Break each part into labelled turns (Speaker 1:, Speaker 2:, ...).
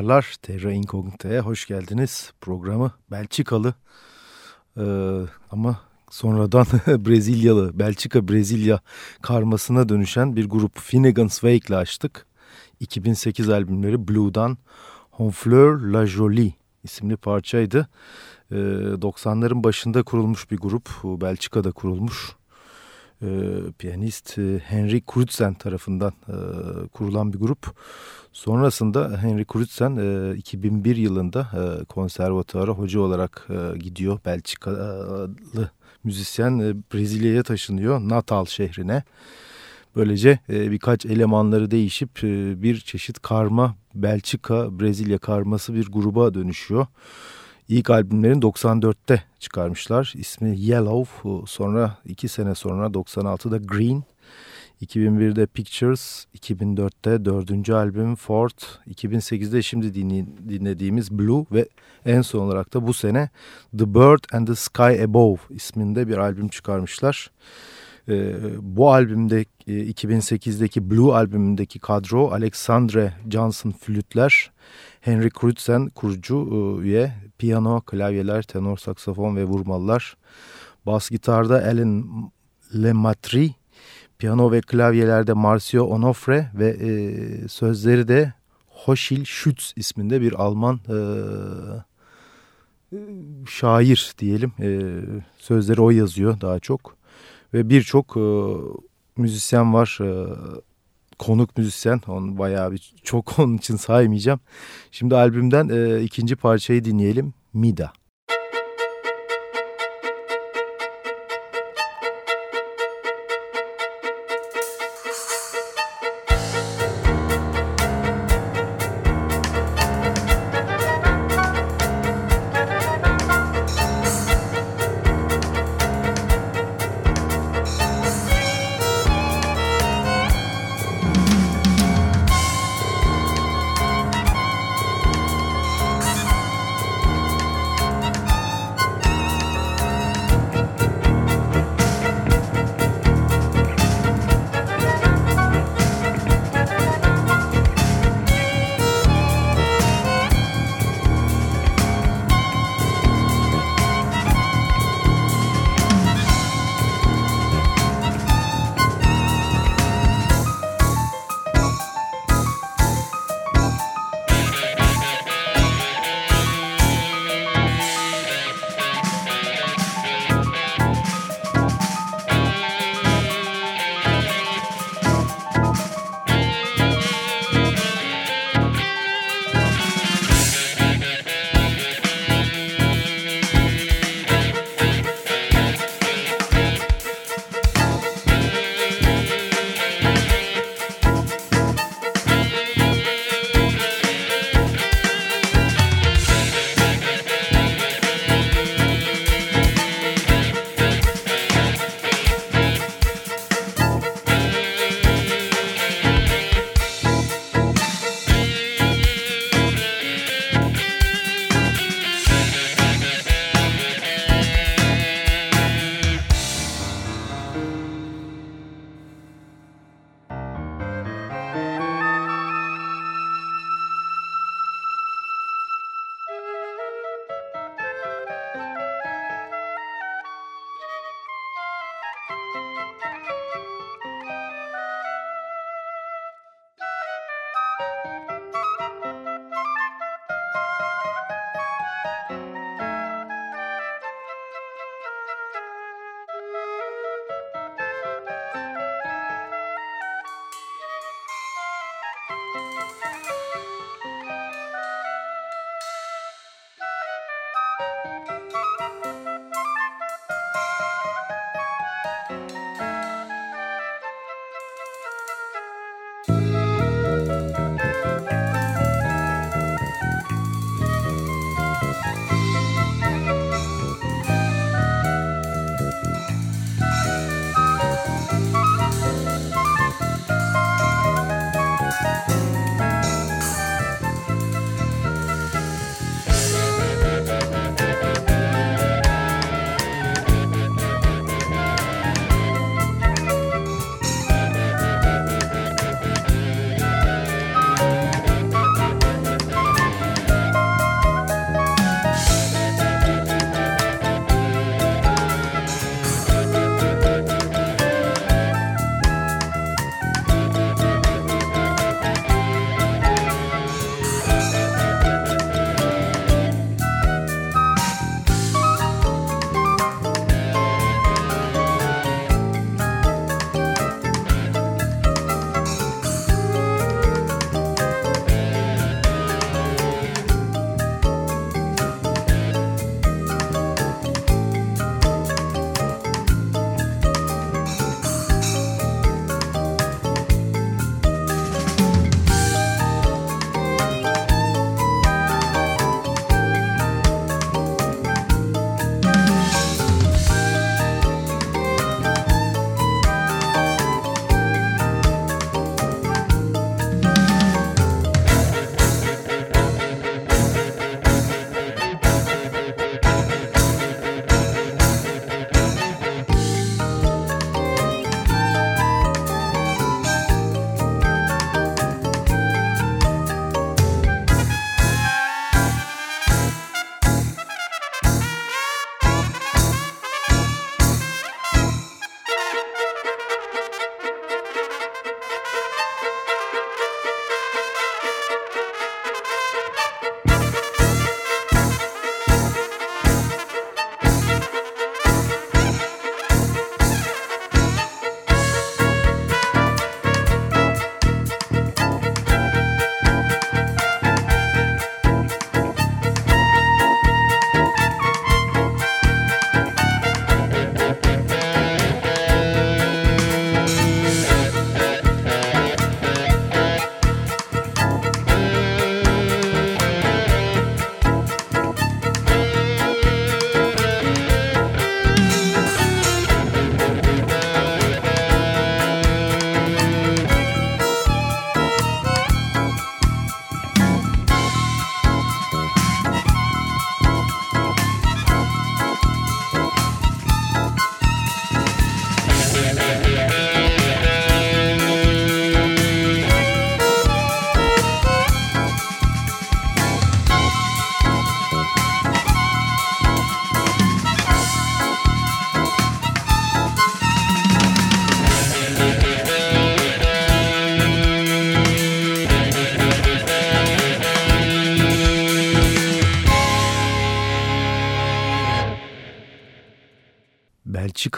Speaker 1: Pazarlar. Terra Incognita'ya hoş geldiniz. Programı Belçikalı ee, ama sonradan Brezilyalı, Belçika-Brezilya karmasına dönüşen bir grup Finnegan's Wake açtık. 2008 albümleri Blue'dan Honfleur La Jolie isimli parçaydı. Ee, 90'ların başında kurulmuş bir grup. Belçika'da kurulmuş e, piyanist e, Henry Crutzen tarafından e, kurulan bir grup. Sonrasında Henry Crutzen e, 2001 yılında e, konservatuara hoca olarak e, gidiyor. Belçikalı müzisyen e, Brezilya'ya taşınıyor Natal şehrine. Böylece e, birkaç elemanları değişip e, bir çeşit karma Belçika Brezilya karması bir gruba dönüşüyor. İlk albümlerini 94'te çıkarmışlar. İsmi Yellow. Sonra iki sene sonra 96'da Green. 2001'de Pictures, 2004'te dördüncü albüm Ford, 2008'de şimdi dinlediğimiz Blue ve en son olarak da bu sene The Bird and the Sky Above isminde bir albüm çıkarmışlar. Ee, bu albümde 2008'deki e, Blue albümündeki kadro Alexandre Johnson flütler, Henry Crutzen kurucu e, üye, piyano, klavyeler, tenor saksafon ve vurmalılar. Bas gitarda Alan Lematri, piyano ve klavyelerde Marcio Onofre ve e, sözleri de Hoşil Schütz isminde bir Alman e, şair diyelim. E, sözleri o yazıyor daha çok. Ve birçok e, müzisyen var. E, konuk müzisyen. Onu bayağı bir çok onun için saymayacağım. Şimdi albümden e, ikinci parçayı dinleyelim. Mida.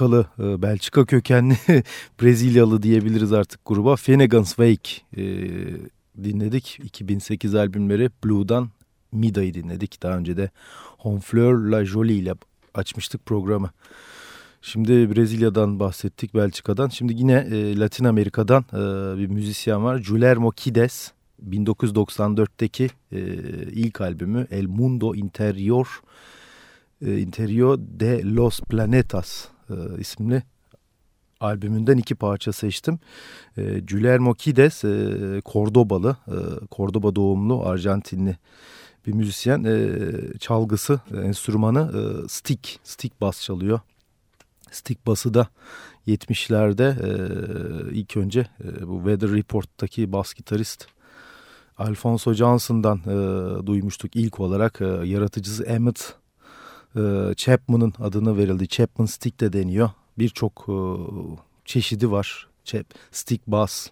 Speaker 1: Belçikalı, e, Belçika kökenli Brezilyalı diyebiliriz artık gruba. Finnegan's Wake dinledik. 2008 albümleri Blue'dan Mida'yı dinledik. Daha önce de Honfleur La Jolie ile açmıştık programı. Şimdi Brezilya'dan bahsettik, Belçika'dan. Şimdi yine e, Latin Amerika'dan e, bir müzisyen var. Guillermo Kides. 1994'teki e, ilk albümü El Mundo Interior e, Interior de los Planetas e, isimli albümünden iki parça seçtim. E, Guillermo Kides e, Cordobalı, e, Cordoba doğumlu Arjantinli bir müzisyen. E, çalgısı, enstrümanı e, stick, stick bas çalıyor. Stick bası da 70'lerde e, ilk önce e, bu Weather Report'taki bas gitarist Alfonso Johnson'dan e, duymuştuk ilk olarak. E, yaratıcısı Emmett e, Chapman'ın adını verildi. Chapman Stick de deniyor. Birçok e, çeşidi var. Chap, stick bass.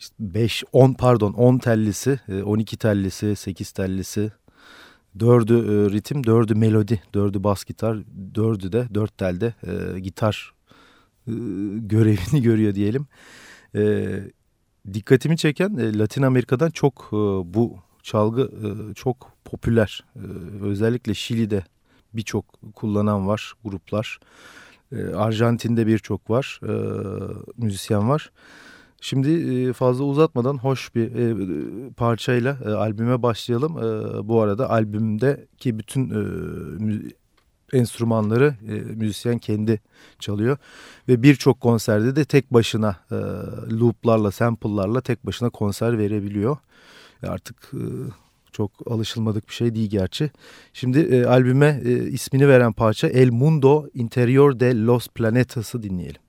Speaker 1: İşte 5, 10 pardon 10 tellisi, 12 tellisi, 8 tellisi, dördü e, ritim, dördü melodi, dördü bas gitar, dördü de dört telde e, gitar e, görevini görüyor diyelim. E, dikkatimi çeken e, Latin Amerika'dan çok e, bu çalgı e, çok popüler. E, özellikle Şili'de birçok kullanan var gruplar. E, Arjantin'de birçok var e, müzisyen var. Şimdi e, fazla uzatmadan hoş bir e, parçayla e, albüme başlayalım. Bu arada albümdeki bütün enstrümanları müzisyen kendi çalıyor. Ve birçok konserde de tek başına looplarla, sample'larla tek başına konser verebiliyor. Artık çok alışılmadık bir şey değil gerçi. Şimdi e, albüme e, ismini veren parça El Mundo Interior de los Planetas'ı dinleyelim.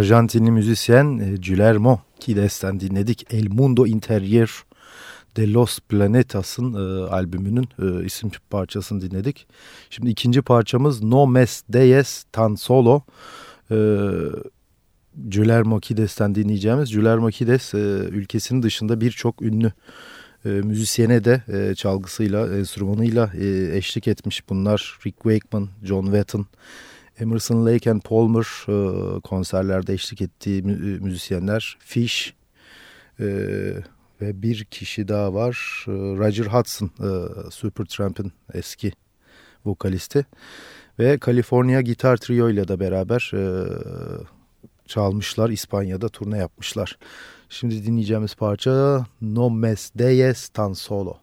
Speaker 1: Arjantinli müzisyen e, Guillermo Kides'ten dinledik. El Mundo Interior de los Planetas'ın e, albümünün e, isim parçasını dinledik. Şimdi ikinci parçamız No Mes Deyes Tan Solo. E, Guillermo Kides'ten dinleyeceğimiz. Guillermo Kides e, ülkesinin dışında birçok ünlü e, müzisyene de e, çalgısıyla, enstrümanıyla e, eşlik etmiş. Bunlar Rick Wakeman, John Wetton, Emerson Lake and Palmer e, konserlerde eşlik ettiği müzisyenler. Fish e, ve bir kişi daha var. E, Roger Hudson, e, Supertramp'in eski vokalisti. Ve California Gitar Trio ile de beraber e, çalmışlar. İspanya'da turne yapmışlar. Şimdi dinleyeceğimiz parça No Mes Deyes Tan Solo.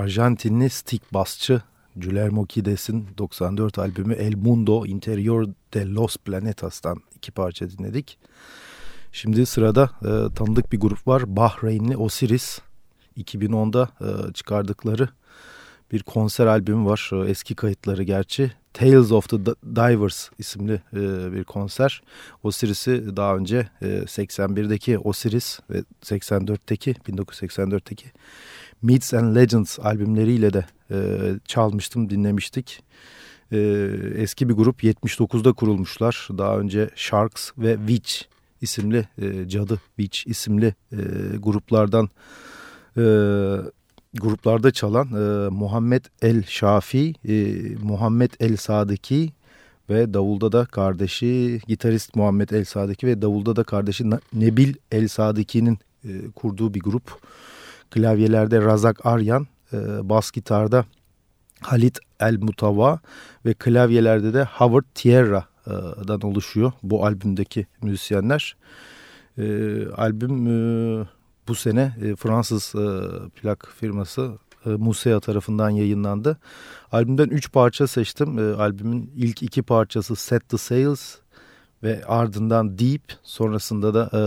Speaker 1: Arjantinli stick basçı Guillermo Kides'in 94 albümü El Mundo Interior de los Planetas'tan iki parça dinledik. Şimdi sırada e, tanıdık bir grup var. Bahreynli Osiris. 2010'da e, çıkardıkları bir konser albümü var. E, eski kayıtları gerçi. Tales of the Divers isimli e, bir konser. Osiris'i daha önce e, 81'deki Osiris ve 84'teki 1984'teki Myths and Legends albümleriyle de e, çalmıştım, dinlemiştik. E, eski bir grup 79'da kurulmuşlar. Daha önce Sharks ve Witch isimli e, Cadı Beach isimli e, gruplardan e, gruplarda çalan e, Muhammed El Şafi, e, Muhammed El Sadiki ve davulda da kardeşi gitarist Muhammed El Sadiki ve davulda da kardeşi Nebil El Sadiki'nin e, kurduğu bir grup. Klavyelerde Razak Aryan, e, bas gitarda Halit El Mutava ve klavyelerde de Howard Tierra'dan oluşuyor bu albümdeki müzisyenler. E, albüm e, bu sene e, Fransız e, plak firması e, Musea tarafından yayınlandı. Albümden 3 parça seçtim. E, albümün ilk iki parçası Set the Sails ve ardından Deep sonrasında da e,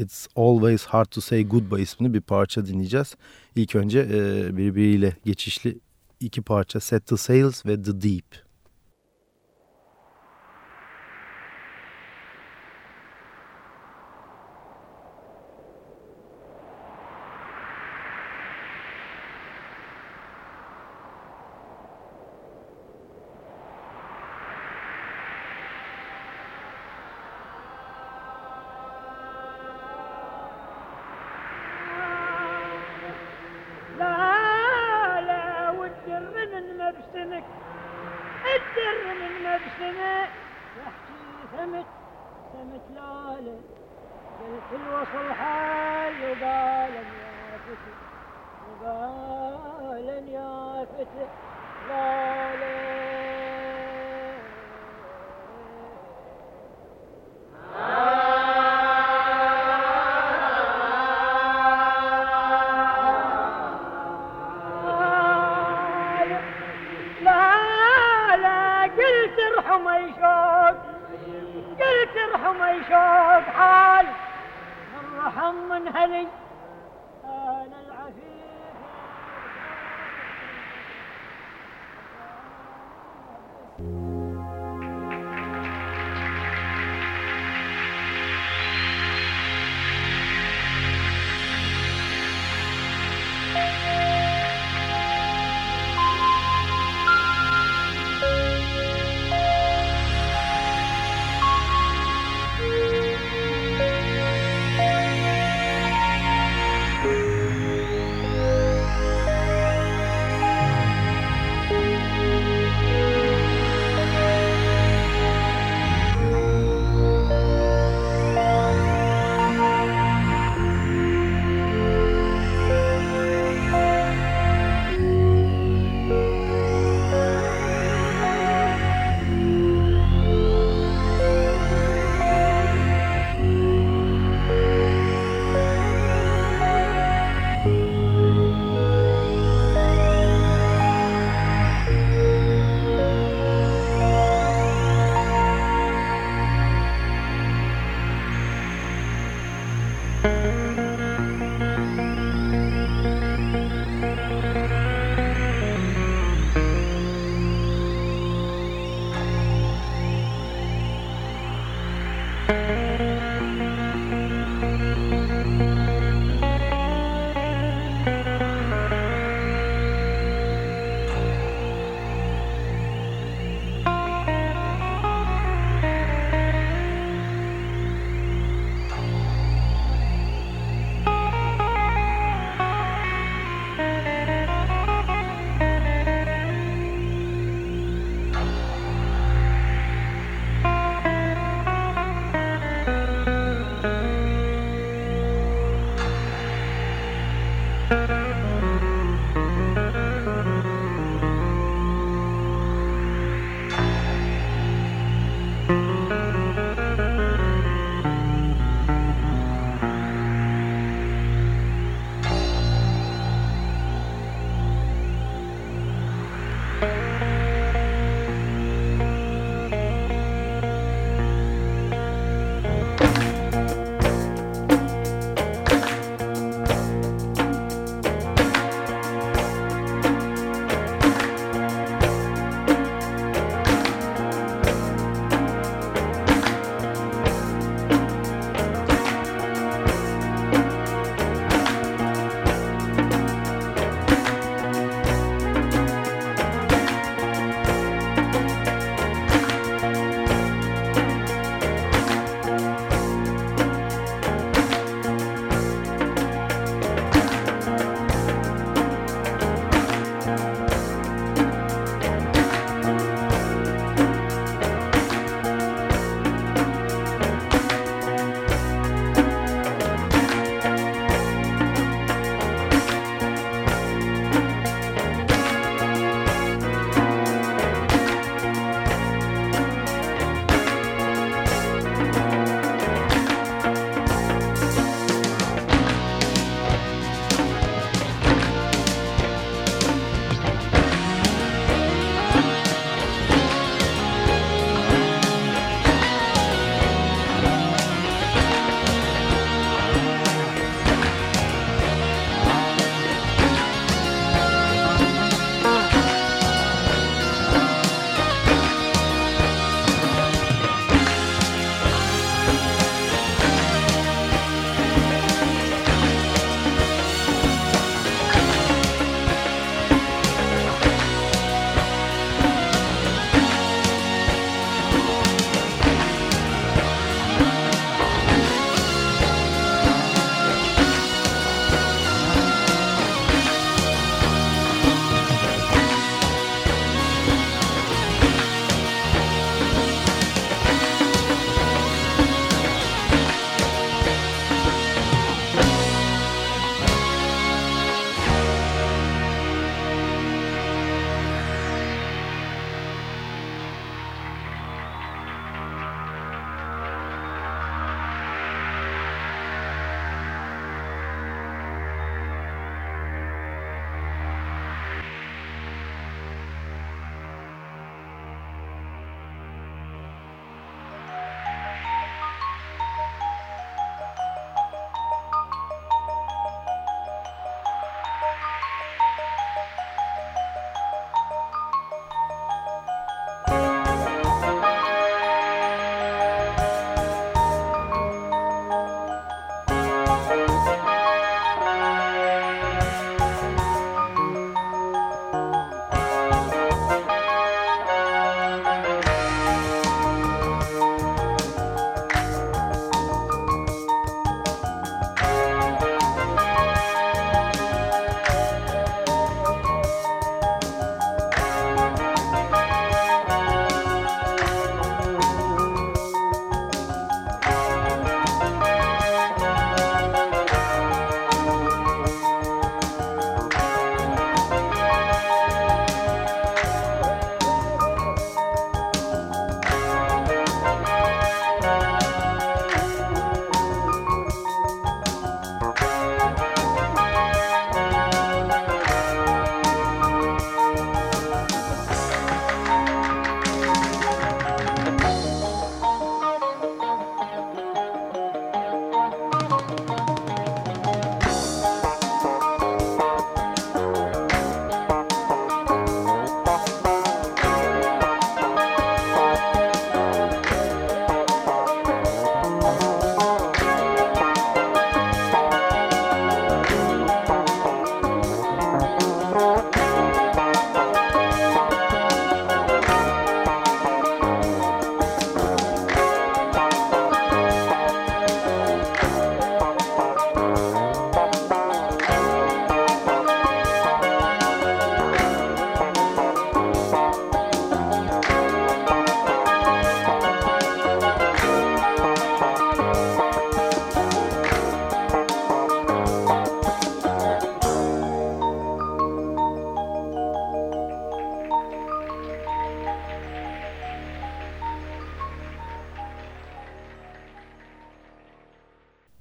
Speaker 1: It's Always Hard to Say Goodbye ismini bir parça dinleyeceğiz. İlk önce e, birbiriyle geçişli iki parça Set the Sails ve The Deep.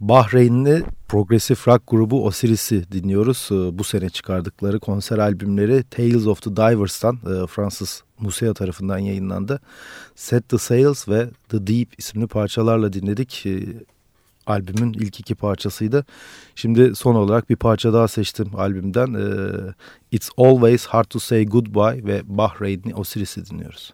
Speaker 1: Bahreynli progresif rock grubu Osiris'i dinliyoruz. Ee, bu sene çıkardıkları konser albümleri Tales of the Divers'tan e, Fransız Musea tarafından yayınlandı. Set the Sails ve The Deep isimli parçalarla dinledik. Ee, albümün ilk iki parçasıydı. Şimdi son olarak bir parça daha seçtim albümden. Ee, It's Always Hard to Say Goodbye ve Bahreynli Osiris'i dinliyoruz.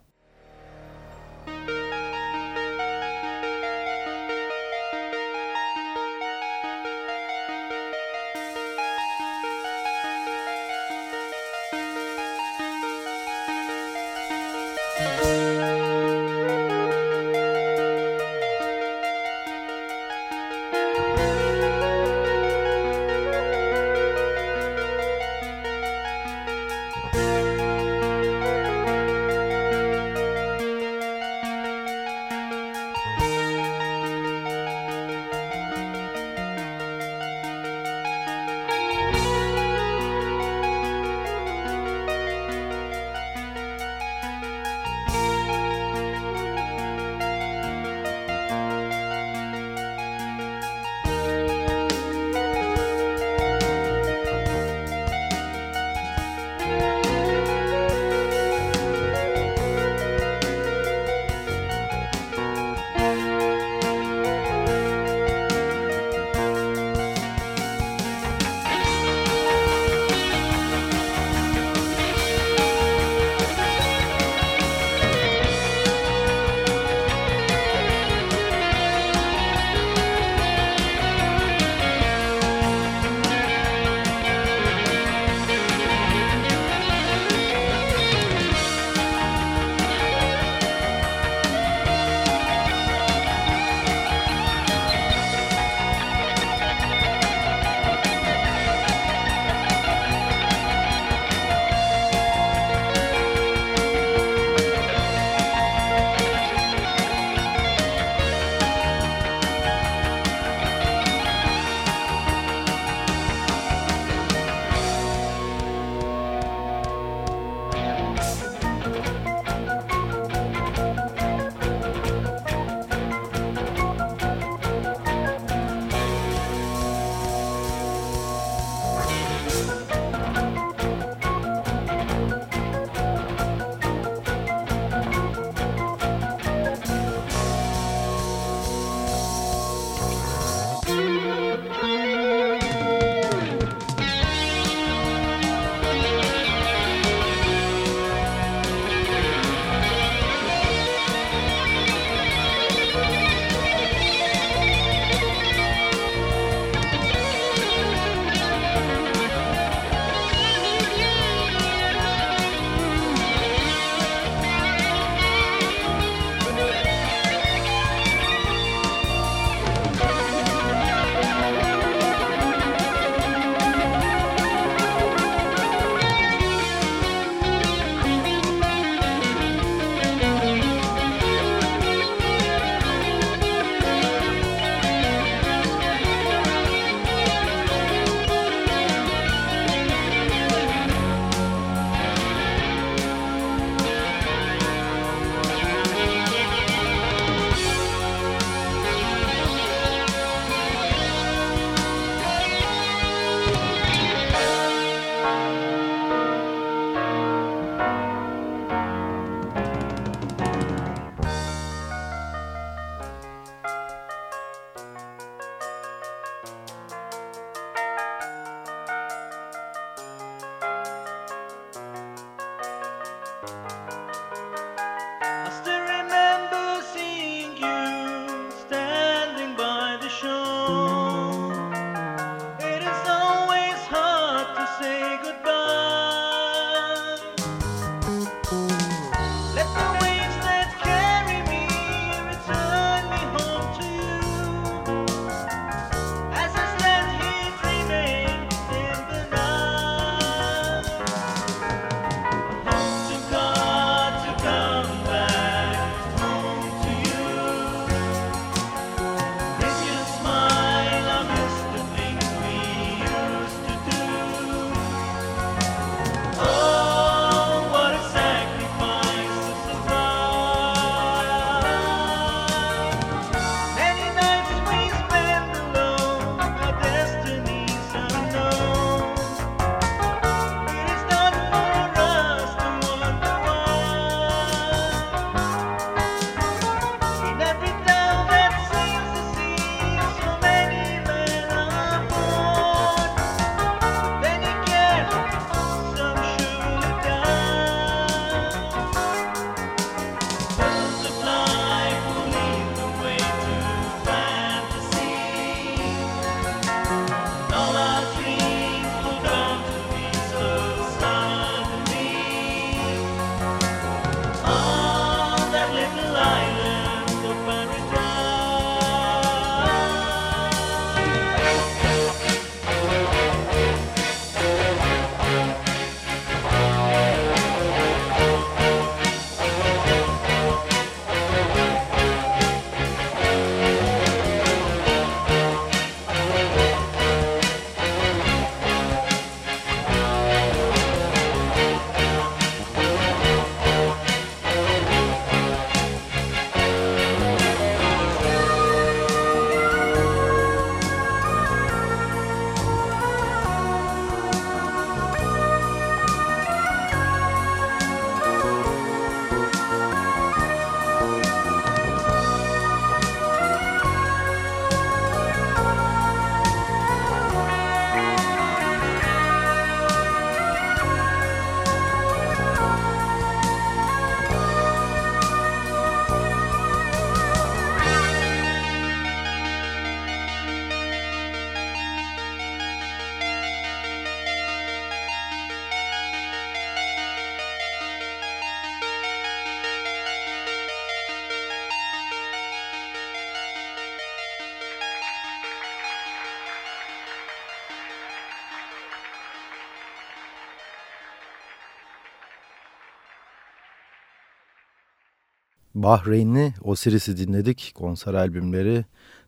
Speaker 1: Bahreynli Osiris'i dinledik. Konser albümleri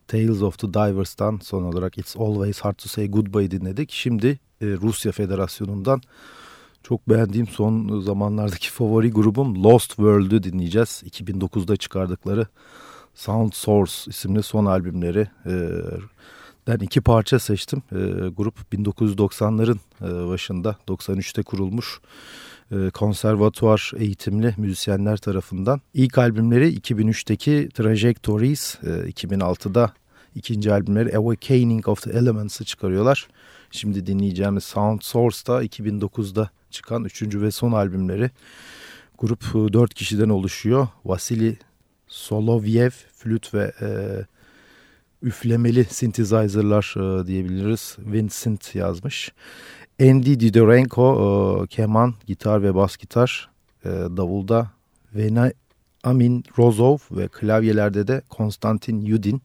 Speaker 1: Tales of the Divers'tan son olarak It's Always Hard to Say Goodbye dinledik. Şimdi e, Rusya Federasyonu'ndan çok beğendiğim son zamanlardaki favori grubum Lost World'ü dinleyeceğiz. 2009'da çıkardıkları Sound Source isimli son albümleri. E, ben iki parça seçtim. E, grup 1990'ların e, başında 93'te kurulmuş konservatuar eğitimli müzisyenler tarafından. İlk albümleri 2003'teki Trajectories, e, 2006'da ikinci albümleri Awakening of the Elements'ı çıkarıyorlar. Şimdi dinleyeceğimiz Sound Source'da 2009'da çıkan üçüncü ve son albümleri. Grup e, dört kişiden oluşuyor. Vasili Solovyev, flüt ve e, üflemeli synthesizer'lar e, diyebiliriz. Vincent yazmış. Andy Didorenko e, keman, gitar ve bas gitar. E, davulda Vena Amin Rozov ve klavyelerde de Konstantin Yudin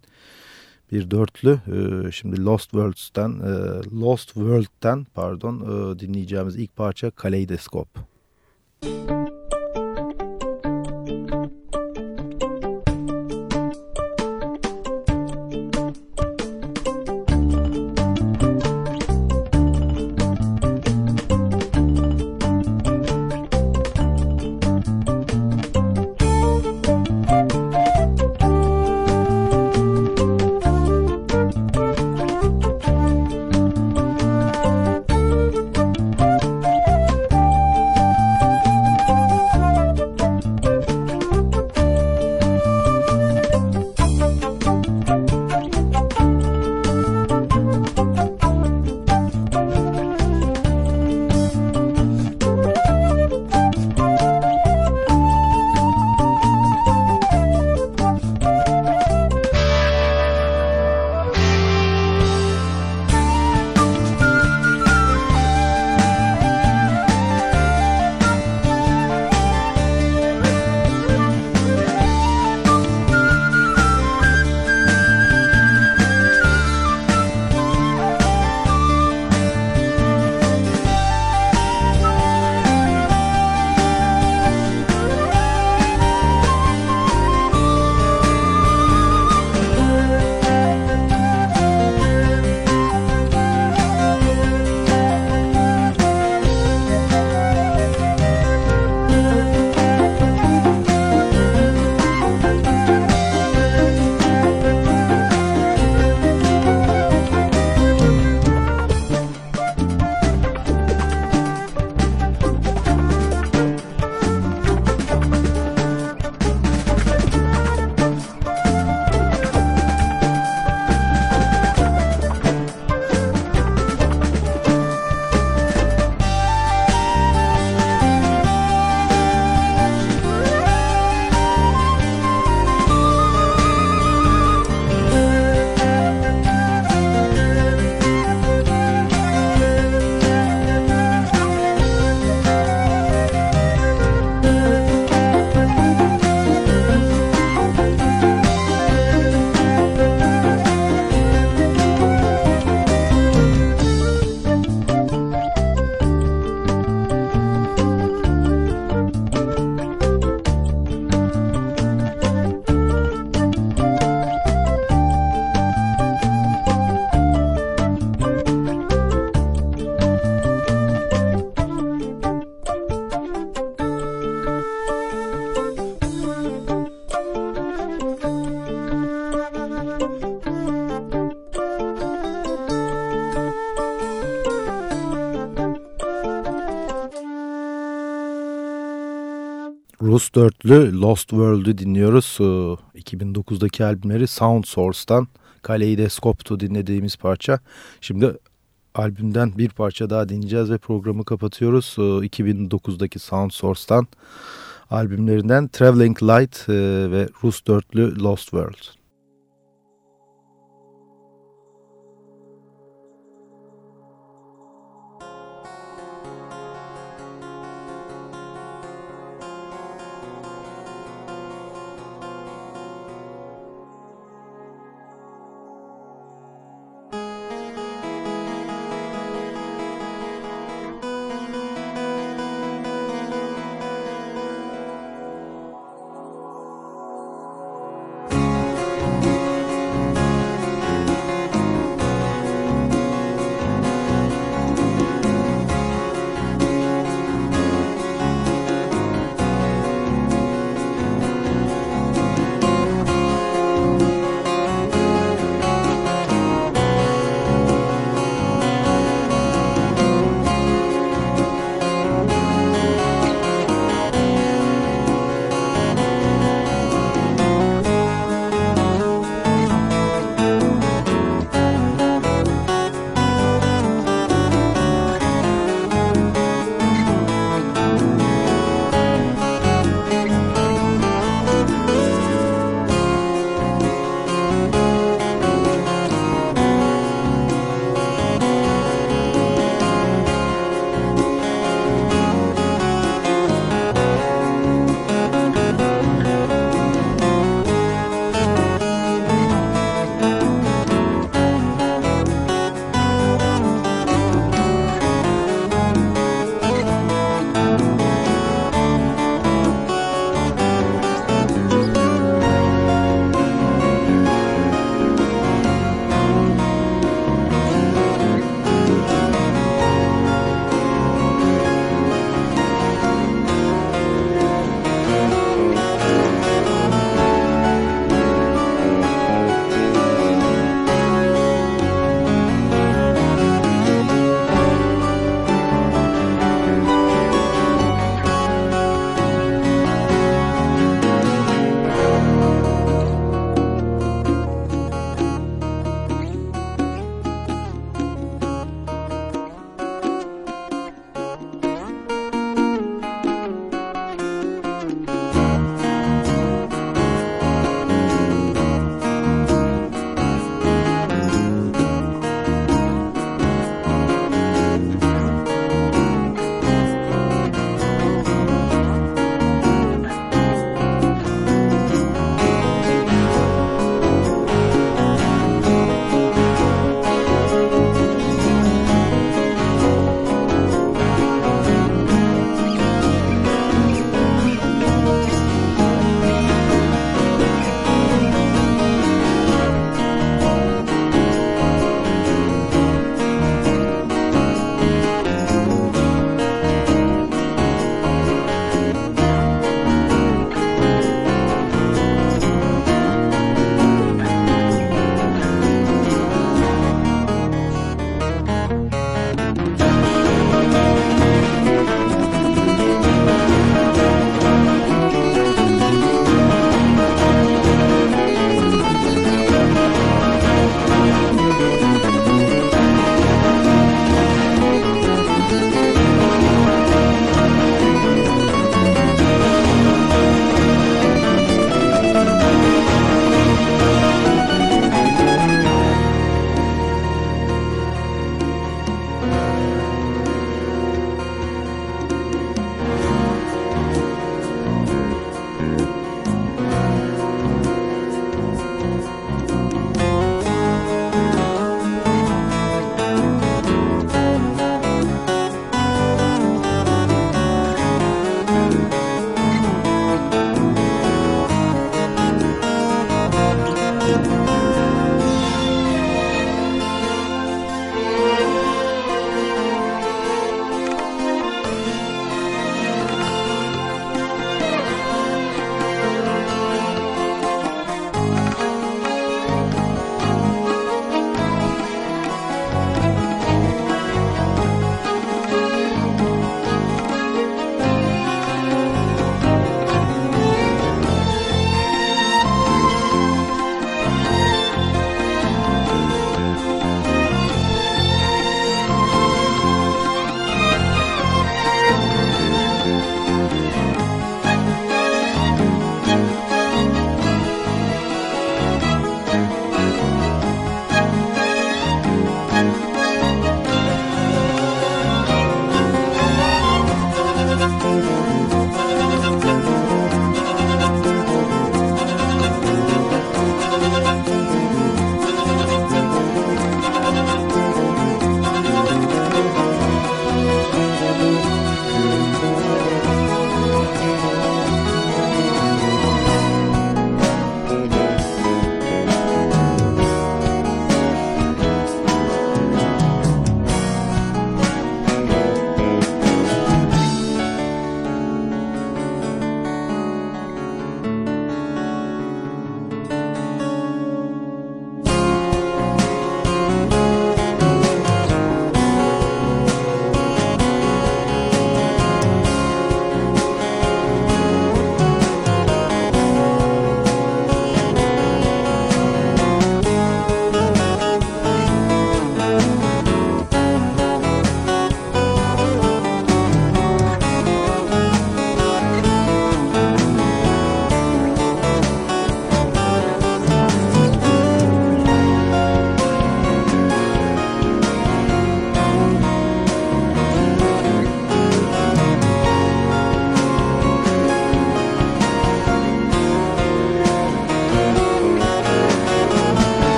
Speaker 1: bir dörtlü. E, şimdi Lost Worlds'ten e, Lost World'ten pardon e, dinleyeceğimiz ilk parça Kaleidoskop. Müzik Rus dörtlü Lost World'ü dinliyoruz. 2009'daki albümleri Sound Source'tan Kaleidoskop'tu dinlediğimiz parça. Şimdi albümden bir parça daha dinleyeceğiz ve programı kapatıyoruz. 2009'daki Sound Source'tan albümlerinden Traveling Light e, ve Rus dörtlü Lost World.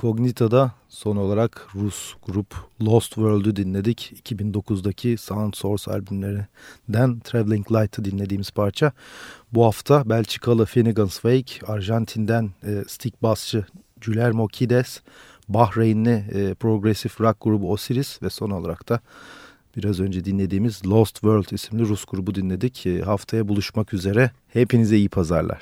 Speaker 1: Terra Incognita'da son olarak Rus grup Lost World'ü dinledik. 2009'daki Sound Source albümlerinden Traveling Light'ı dinlediğimiz parça. Bu hafta Belçikalı Finnegan's Wake, Arjantin'den e, stick bassçı Guillermo Kides, Bahreynli e, progressive rock grubu Osiris ve son olarak da biraz önce dinlediğimiz Lost World isimli Rus grubu dinledik. E, haftaya buluşmak üzere. Hepinize iyi pazarlar.